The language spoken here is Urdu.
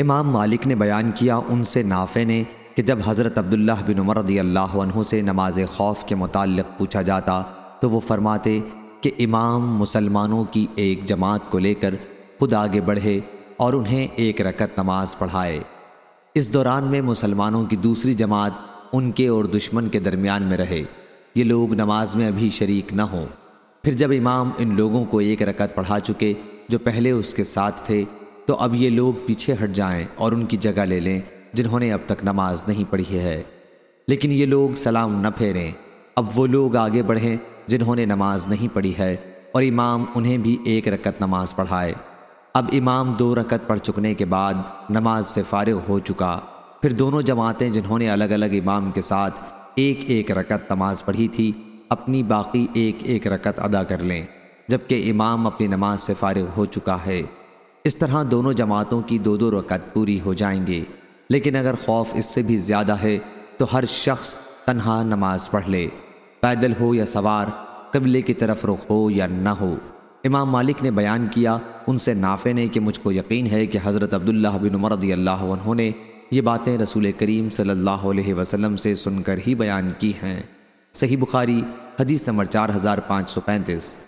امام مالک نے بیان کیا ان سے نافع نے کہ جب حضرت عبداللہ بن عمر رضی اللہ عنہ سے نماز خوف کے متعلق پوچھا جاتا تو وہ فرماتے کہ امام مسلمانوں کی ایک جماعت کو لے کر خود آگے بڑھے اور انہیں ایک رکت نماز پڑھائے۔ اس دوران میں مسلمانوں کی دوسری جماعت ان کے اور دشمن کے درمیان میں رہے۔ یہ لوگ نماز میں ابھی شریک نہ ہوں۔ پھر جب امام ان لوگوں کو ایک رکعت پڑھا چکے جو پہلے اس کے ساتھ تھے تو اب یہ لوگ پیچھے ہٹ جائیں اور ان کی جگہ لے لیں جنہوں نے اب تک نماز نہیں پڑھی ہے۔ لیکن یہ لوگ سلام نہ پھیریں۔ اب وہ لوگ آگے بڑھیں جنہوں نے نماز نہیں پڑھی ہے اور امام انہیں بھی ایک رکت نماز پڑھائے۔ اب امام دو رکت پڑھ چکنے کے بعد نماز سے فارغ ہو چکا۔ پھر دونوں جماعتیں جنہوں نے الگ الگ امام کے ساتھ ایک ایک رکت نماز پڑھی تھی، اپنی باقی ایک ایک رکت ادا کر لیں۔ جبکہ امام اپنی نماز سے فارغ ہو چکا ہے۔ اس طرح دونوں جماعتوں کی دو دو رکعت پوری ہو جائیں گے۔ لیکن اگر خوف اس سے بھی زیادہ ہے، تو ہر شخص تنہا نماز پڑھ لے۔ پیدل ہو یا سوار، قبلے کی طرف رخ ہو یا نہ ہو۔ امام مالک نے بیان کیا، ان سے نافع نے کہ مجھ کو یقین ہے کہ حضرت عبداللہ بن عمر رضی اللہ عنہ نے یہ باتیں رسول کریم صلی اللہ علیہ وسلم سے سن کر ہی بیان کی ہیں۔ صحیح بخاری، حدیث نمبر چار ہزار پانچ سو پینتیس۔